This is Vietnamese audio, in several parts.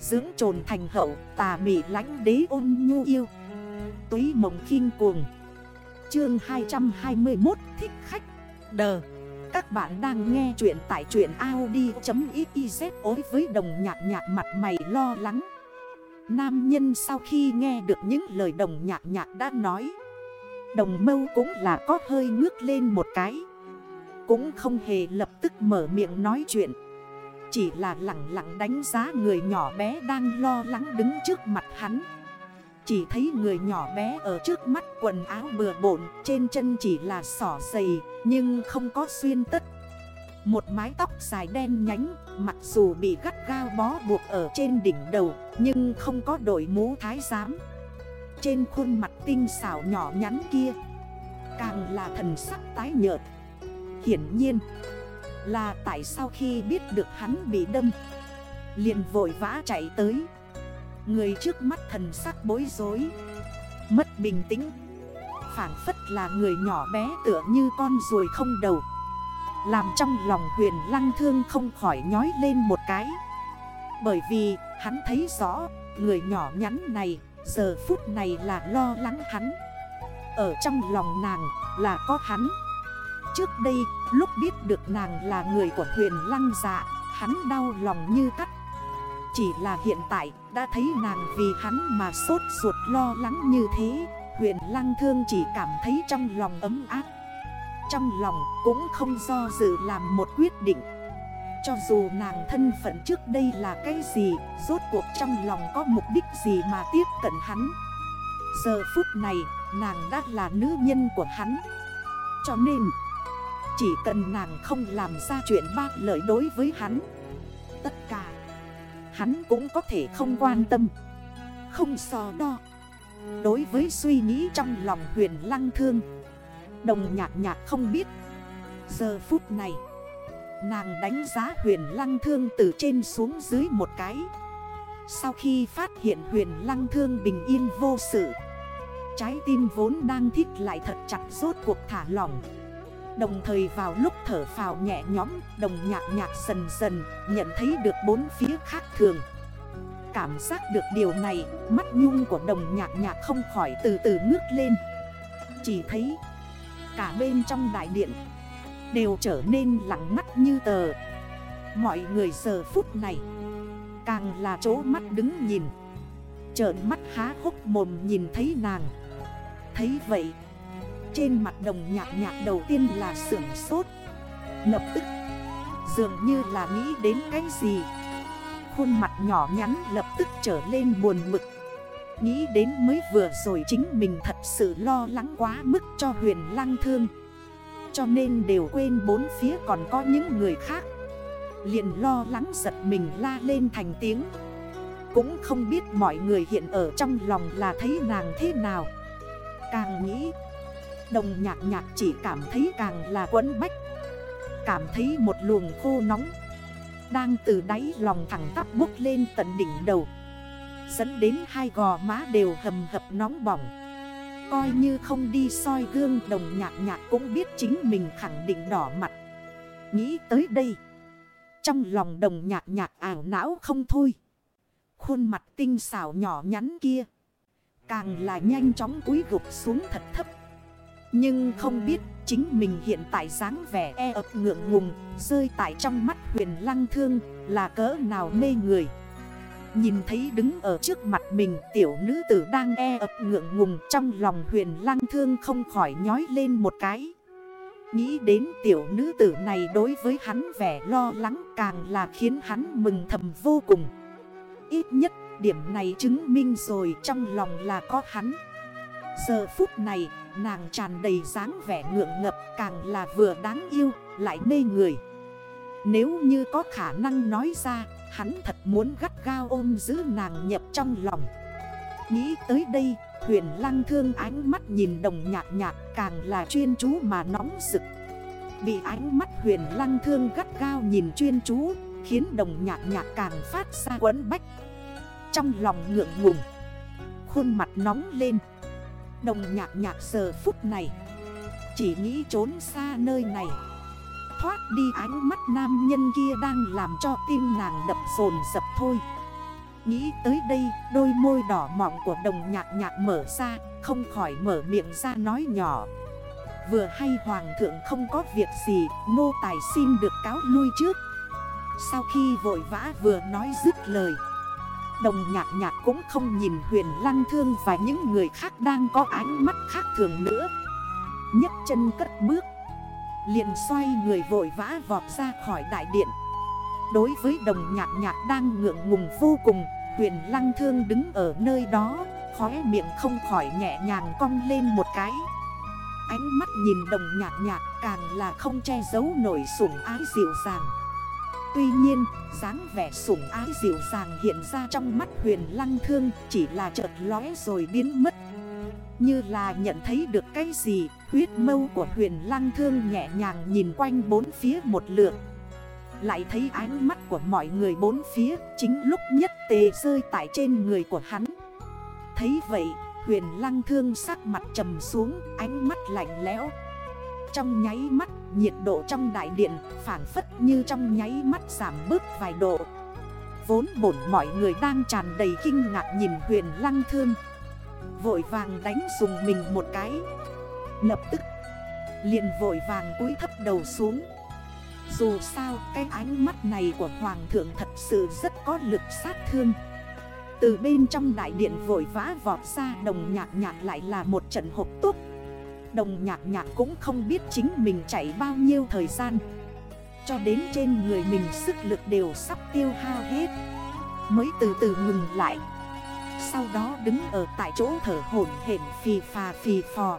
Dưỡng trồn thành hậu, tà mị lánh đế ôn nhu yêu. Túy mộng khinh cuồng. Chương 221 thích khách. Đờ. Các bạn đang nghe chuyện tại chuyện Audi.xyz ối với đồng nhạc nhạc mặt mày lo lắng. Nam nhân sau khi nghe được những lời đồng nhạc nhạc đã nói, Đồng mâu cũng là có hơi ngước lên một cái. Cũng không hề lập tức mở miệng nói chuyện. Chỉ là lặng lặng đánh giá người nhỏ bé đang lo lắng đứng trước mặt hắn. Chỉ thấy người nhỏ bé ở trước mắt quần áo bừa bộn, Trên chân chỉ là sỏ dày, nhưng không có xuyên tất. Một mái tóc dài đen nhánh, Mặc dù bị gắt gao bó buộc ở trên đỉnh đầu, Nhưng không có đội mũ thái giám. Trên khuôn mặt tinh xảo nhỏ nhắn kia, Càng là thần sắc tái nhợt. Hiển nhiên là tại sao khi biết được hắn bị đâm, liền vội vã chạy tới. Người trước mắt thần sắc bối rối, Mất bình tĩnh Phản phất là người nhỏ bé tựa như con ruồi không đầu, làm trong lòng huyền lăng thương không khỏi nhói lên một cái. Bởi vì hắn thấy rõ, người nhỏ nhắn này giờ phút này là lo lắng hắn. Ở trong lòng nàng là có hắn. Trước đây, lúc biết được nàng là người của huyền lăng dạ Hắn đau lòng như cắt. Chỉ là hiện tại, đã thấy nàng vì hắn mà sốt ruột lo lắng như thế, Huyền lăng thương chỉ cảm thấy trong lòng ấm áp. Trong lòng cũng không do dự làm một quyết định. Cho dù nàng thân phận trước đây là cái gì, Rốt cuộc trong lòng có mục đích gì mà tiếp cận hắn. Giờ phút này, nàng đã là nữ nhân của hắn. Cho nên chỉ cần nàng không làm ra chuyện ba lời đối với hắn, Tất cả Hắn cũng có thể không quan tâm, Không so đo. Đối với suy nghĩ trong lòng huyền lăng thương, Đồng nhạc nhạc không biết. Giờ phút này, Nàng đánh giá huyền lăng thương từ trên xuống dưới một cái. Sau khi phát hiện huyền lăng thương bình yên vô sự, Trái tim vốn đang thích lại thật chặt rốt cuộc thả lỏng. Đồng thời vào lúc thở phào nhẹ nhõm, Đồng nhạc nhạc dần dần, nhận thấy được bốn phía khác thường. Cảm giác được điều này, Mắt nhung của đồng nhạc nhạc không khỏi từ từ ngước lên. Chỉ thấy, cả bên trong đại điện Đều trở nên lặng mắt như tờ. Mọi người giờ phút này Càng là chỗ mắt đứng nhìn, Trợn mắt há hốc mồm nhìn thấy nàng. Thấy vậy trên mặt đồng nhạc nhạc đầu tiên là sưởng sốt. Lập tức, Dường như là nghĩ đến cái gì. Khuôn mặt nhỏ nhắn lập tức trở lên buồn mực. Nghĩ đến mới vừa rồi chính mình thật sự lo lắng quá mức cho huyền lăng thương. Cho nên đều quên bốn phía còn có những người khác. Liền lo lắng giật mình la lên thành tiếng. Cũng không biết mọi người hiện ở trong lòng là thấy nàng thế nào. Càng nghĩ Đồng nhạc nhạc chỉ cảm thấy càng là quấn bách. Cảm thấy một luồng khô nóng. Đang từ đáy lòng thẳng tắp bốc lên tận đỉnh đầu. Dẫn đến hai gò má đều hầm hập nóng bỏng. Coi như không đi soi gương, đồng nhạc nhạc cũng biết chính mình khẳng định đỏ mặt. Nghĩ tới đây, Trong lòng đồng nhạc nhạc ảo não không thôi. Khuôn mặt tinh xảo nhỏ nhắn kia, Càng là nhanh chóng cúi gục xuống thật thấp. Nhưng không biết chính mình hiện tại dáng vẻ e ập ngượng ngùng, Rơi tại trong mắt huyền lăng thương là cỡ nào mê người Nhìn thấy đứng ở trước mặt mình tiểu nữ tử đang e ập ngượng ngùng trong lòng huyền lăng thương không khỏi nhói lên một cái. Nghĩ đến tiểu nữ tử này đối với hắn vẻ lo lắng càng là khiến hắn mừng thầm vô cùng. Ít nhất, điểm này chứng minh rồi trong lòng là có hắn. Giờ phút này, nàng tràn đầy dáng vẻ ngượng ngập, càng là vừa đáng yêu, lại mê người. Nếu như có khả năng nói ra, Hắn thật muốn gắt gao ôm giữ nàng nhập trong lòng. Nghĩ tới đây, huyền lăng thương ánh mắt nhìn đồng nhạc nhạc càng là chuyên chú mà nóng sực Bị ánh mắt huyền lăng thương gắt gao nhìn chuyên chú, Khiến đồng nhạc nhạc càng phát ra quấn bách. Trong lòng ngượng ngùng, Khuôn mặt nóng lên Đồng nhạc nhạc giờ phút này. Chỉ nghĩ trốn xa nơi này. Thoát đi ánh mắt nam nhân kia đang làm cho tim nàng đập sồn sập thôi. Nghĩ tới đây, đôi môi đỏ mọng của đồng nhạc nhạc mở ra, Không khỏi mở miệng ra nói nhỏ. Vừa hay hoàng thượng không có việc gì Nô tài xin được cáo lui trước. Sau khi vội vã vừa nói dứt lời Đồng nhạc nhạc cũng không nhìn huyền lăng thương và những người khác đang có ánh mắt khác thường nữa. Nhấc chân cất bước. Liền xoay người vội vã vọt ra khỏi đại điện. Đối với đồng nhạc nhạc đang ngượng ngùng vô cùng, Huyền lăng thương đứng ở nơi đó, Khóe miệng không khỏi nhẹ nhàng cong lên một cái. Ánh mắt nhìn đồng nhạc nhạc càng là không che giấu nổi sủng ái dịu dàng. Tuy nhiên, dáng vẻ sủng ái dịu dàng hiện ra trong mắt huyền lăng thương Chỉ là chợt lóe rồi biến mất. Như là nhận thấy được cái gì Huyết mâu của huyền lăng thương nhẹ nhàng nhìn quanh bốn phía một lượt. Lại thấy ánh mắt của mọi người bốn phía Chính lúc nhất tề rơi tại trên người của hắn. Thấy vậy huyền lăng thương sắc mặt trầm xuống Ánh mắt lạnh lẽo. Trong nháy mắt, nhiệt độ trong đại điện phản phất như trong nháy mắt giảm bớt vài độ. Vốn bổn mọi người đang tràn đầy kinh ngạc nhìn huyền lăng thương. Vội vàng đánh dùng mình một cái. Lập tức, liền vội vàng cúi thấp đầu xuống. Dù sao, cái ánh mắt này của Hoàng thượng thật sự rất có lực sát thương. Từ bên trong đại điện vội vã vọt ra, đồng nhạc nhạc lại là một trận hộp túc Đồng nhạc nhạc cũng không biết chính mình chạy bao nhiêu thời gian. Cho đến trên người mình sức lực đều sắp tiêu hao hết. Mới từ từ ngừng lại. Sau đó đứng ở tại chỗ thở hổn hển phì phà phì phò.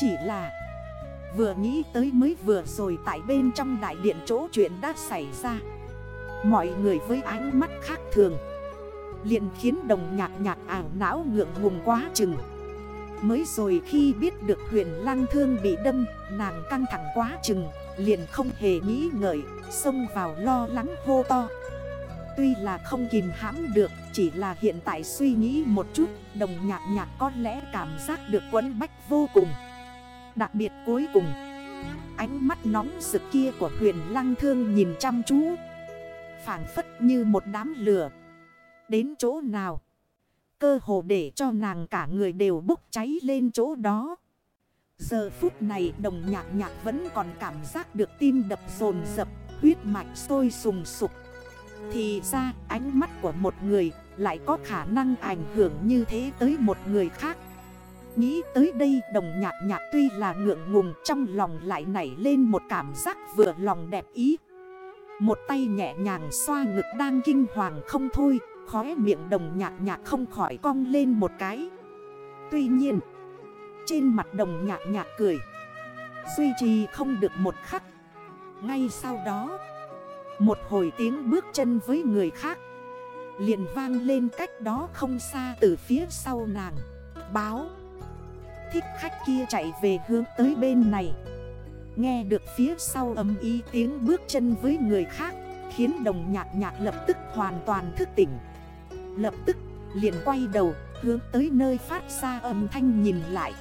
Chỉ là, Vừa nghĩ tới mới vừa rồi tại bên trong đại điện chỗ chuyện đã xảy ra. Mọi người với ánh mắt khác thường. Liền khiến đồng nhạc nhạc ảo não ngượng ngùng quá chừng. Mới rồi khi biết được huyền lăng thương bị đâm, Nàng căng thẳng quá chừng, Liền không hề nghĩ ngợi, Xông vào lo lắng hô to. Tuy là không kìm hãm được, Chỉ là hiện tại suy nghĩ một chút, Đồng nhạc nhạc có lẽ cảm giác được quấn bách vô cùng. Đặc biệt cuối cùng, Ánh mắt nóng rực kia của huyền lăng thương nhìn chăm chú Phản phất như một đám lửa. Đến chỗ nào Cơ hồ để cho nàng cả người đều bốc cháy lên chỗ đó. Giờ phút này đồng nhạc nhạc vẫn còn cảm giác được tim đập dồn dập Huyết mạch sôi sùng sục. Thì ra, ánh mắt của một người lại có khả năng ảnh hưởng như thế tới một người khác. Nghĩ tới đây, đồng nhạc nhạc tuy là ngượng ngùng, trong lòng lại nảy lên một cảm giác vừa lòng đẹp ý. Một tay nhẹ nhàng xoa ngực đang kinh hoàng không thôi Khóe miệng đồng nhạc nhạc không khỏi cong lên một cái. Tuy nhiên, Trên mặt đồng nhạc nhạc cười, Duy trì không được một khắc. Ngay sau đó, Một hồi tiếng bước chân với người khác, liền vang lên cách đó không xa từ phía sau nàng. Báo, thích khách kia chạy về hướng tới bên này. Nghe được phía sau âm ý tiếng bước chân với người khác, Khiến đồng nhạc nhạc lập tức hoàn toàn thức tỉnh. Lập tức, liền quay đầu, hướng tới nơi phát ra âm thanh nhìn lại.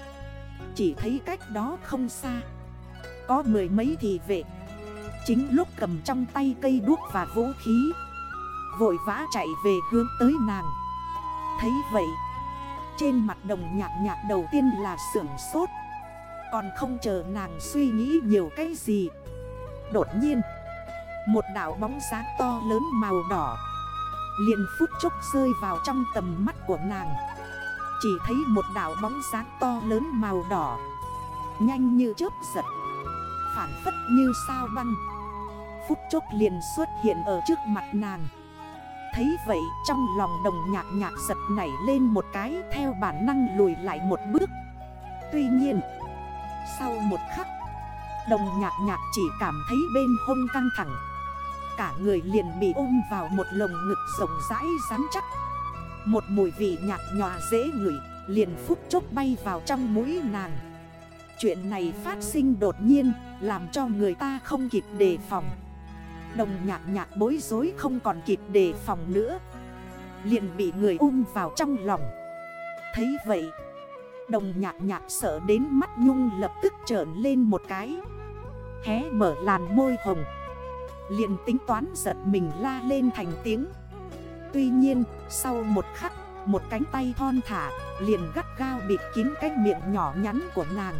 Chỉ thấy cách đó không xa. Có mười mấy thị vệ. Chính lúc cầm trong tay cây đuốc và vũ khí, Vội vã chạy về hướng tới nàng. Thấy vậy, trên mặt đồng nhạc nhạc đầu tiên là sưởng sốt. Còn không chờ nàng suy nghĩ nhiều cái gì, Đột nhiên, Một đảo bóng sáng to lớn màu đỏ liền phút chốc rơi vào trong tầm mắt của nàng. Chỉ thấy một đảo bóng sáng to lớn màu đỏ, Nhanh như chớp giật, Phản phất như sao băng. Phút chốc liền xuất hiện ở trước mặt nàng. Thấy vậy, trong lòng đồng nhạc nhạc giật nảy lên một cái, theo bản năng lùi lại một bước. Tuy nhiên, Sau một khắc, Đồng nhạc nhạc chỉ cảm thấy bên hông căng thẳng. Cả người liền bị ôm vào một lồng ngực rộng rãi rắn chắc. Một mùi vị nhạt nhòa dễ ngửi, Liền phút chốc bay vào trong mũi nàng. Chuyện này phát sinh đột nhiên, Làm cho người ta không kịp đề phòng. Đồng nhạc nhạc bối rối không còn kịp đề phòng nữa. Liền bị người ôm vào trong lòng. Thấy vậy, Đồng nhạc nhạc sợ đến mắt nhung lập tức trởn lên một cái. Hé mở làn môi hồng liền tính toán giật mình la lên thành tiếng. Tuy nhiên, sau một khắc, Một cánh tay thon thả, Liền gắt gao bịt kín cái miệng nhỏ nhắn của nàng.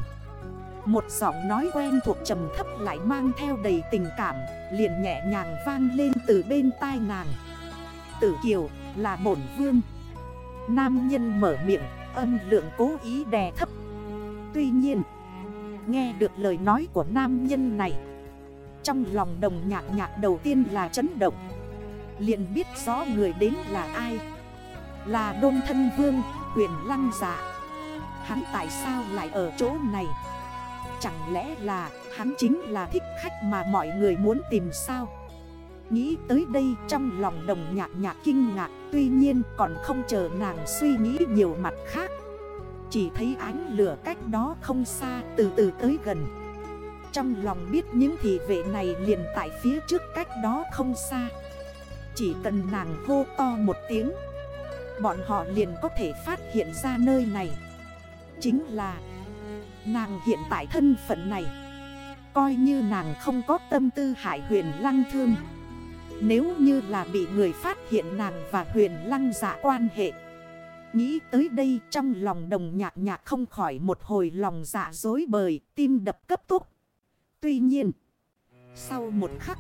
Một giọng nói quen thuộc trầm thấp lại mang theo đầy tình cảm, Liền nhẹ nhàng vang lên từ bên tai nàng. Tử Kiều là bổn vương. Nam nhân mở miệng, âm lượng cố ý đè thấp. Tuy nhiên, Nghe được lời nói của nam nhân này trong lòng đồng nhạc nhạc đầu tiên là chấn động. Liền biết rõ người đến là ai. Là đôn thân vương, huyền lăng giả. Hắn tại sao lại ở chỗ này? Chẳng lẽ là hắn chính là thích khách mà mọi người muốn tìm sao? Nghĩ tới đây trong lòng đồng nhạc nhạc kinh ngạc Tuy nhiên còn không chờ nàng suy nghĩ nhiều mặt khác. Chỉ thấy ánh lửa cách đó không xa từ từ tới gần. Trong lòng biết những thị vệ này liền tại phía trước cách đó không xa. Chỉ cần nàng hô to một tiếng, Bọn họ liền có thể phát hiện ra nơi này. Chính là Nàng hiện tại thân phận này, Coi như nàng không có tâm tư hại huyền lăng thương. Nếu như là bị người phát hiện nàng và huyền lăng giả quan hệ, Nghĩ tới đây trong lòng đồng nhạc nhạc không khỏi một hồi lòng dạ dối bời, Tim đập cấp tốc. Tuy nhiên, Sau một khắc,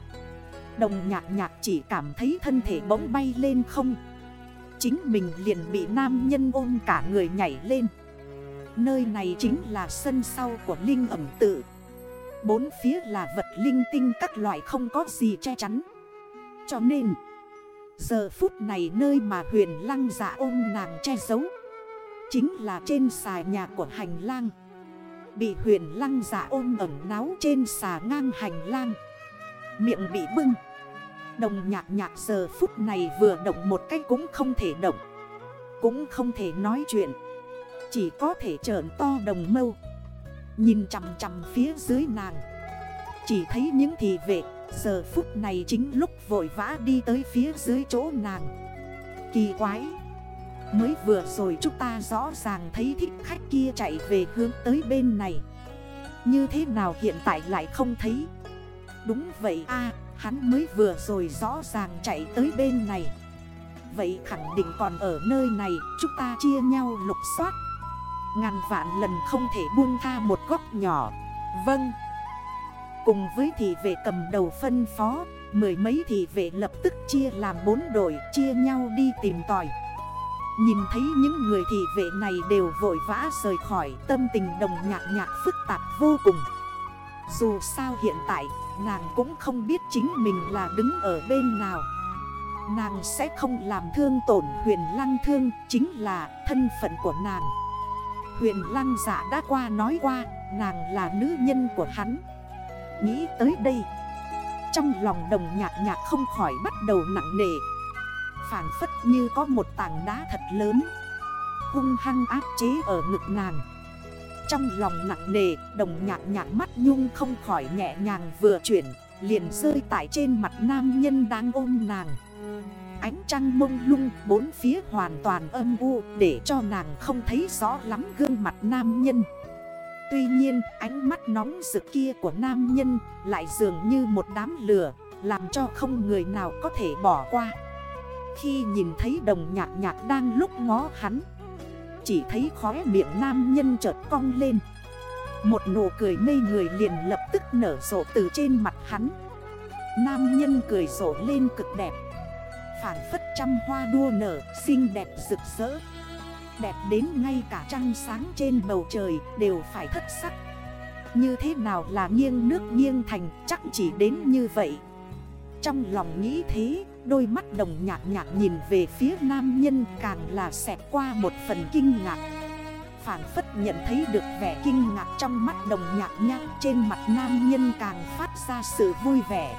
Đồng nhạc nhạc chỉ cảm thấy thân thể bỗng bay lên không. Chính mình liền bị nam nhân ôm cả người nhảy lên. Nơi này chính là sân sau của Linh ẩm tự. Bốn phía là vật linh tinh các loại không có gì che chắn. Cho nên, Giờ phút này nơi mà huyền lăng giả ôm nàng che giấu, Chính là trên xà nhà của hành lang. Bị huyền lăng giả ôm ẩm náu trên xà ngang hành lang. Miệng bị bưng. Đồng nhạc nhạc giờ phút này vừa động một cách cũng không thể động. Cũng không thể nói chuyện. Chỉ có thể trởn to đồng mâu. Nhìn chằm chằm phía dưới nàng. Chỉ thấy những thị vệ, Giờ phút này chính lúc vội vã đi tới phía dưới chỗ nàng. Kỳ quái. Mới vừa rồi chúng ta rõ ràng thấy thích khách kia chạy về hướng tới bên này. Như thế nào hiện tại lại không thấy? Đúng vậy a, Hắn mới vừa rồi rõ ràng chạy tới bên này. Vậy khẳng định còn ở nơi này, Chúng ta chia nhau lục soát. Ngàn vạn lần không thể buông tha một góc nhỏ. Vâng. Cùng với thị vệ cầm đầu phân phó, Mười mấy thị vệ lập tức chia làm bốn đội, Chia nhau đi tìm tòi. Nhìn thấy những người thị vệ này đều vội vã rời khỏi, Tâm tình đồng nhạc nhạc phức tạp vô cùng. Dù sao hiện tại, Nàng cũng không biết chính mình là đứng ở bên nào. Nàng sẽ không làm thương tổn huyền lăng thương, Chính là thân phận của nàng. Huyền lăng giả đã qua nói qua, Nàng là nữ nhân của hắn. Nghĩ tới đây, Trong lòng đồng nhạc nhạc không khỏi bắt đầu nặng nề. Phản phất như có một tảng đá thật lớn. Hung hăng áp chế ở ngực nàng. Trong lòng nặng nề, Đồng nhạc nhạc mắt nhung không khỏi nhẹ nhàng vừa chuyển, Liền rơi tại trên mặt nam nhân đang ôm nàng. Ánh trăng mông lung, bốn phía hoàn toàn âm u, Để cho nàng không thấy rõ lắm gương mặt nam nhân. Tuy nhiên, ánh mắt nóng rực kia của nam nhân Lại dường như một đám lửa, Làm cho không người nào có thể bỏ qua. Khi nhìn thấy đồng nhạc nhạc đang lúc ngó hắn, chỉ thấy khóe miệng nam nhân chợt cong lên. Một nụ cười mê người liền lập tức nở rộ từ trên mặt hắn. Nam nhân cười rộ lên cực đẹp. Phản phất trăm hoa đua nở, xinh đẹp rực rỡ. Đẹp đến ngay cả trăng sáng trên bầu trời đều phải thất sắc. Như thế nào là nghiêng nước nghiêng thành, chắc chỉ đến như vậy. Trong lòng nghĩ thế, Đôi mắt đồng nhạc nhạc nhìn về phía nam nhân càng là xẹt qua một phần kinh ngạc. Phản phất nhận thấy được vẻ kinh ngạc trong mắt đồng nhạc nhạc Trên mặt nam nhân càng phát ra sự vui vẻ.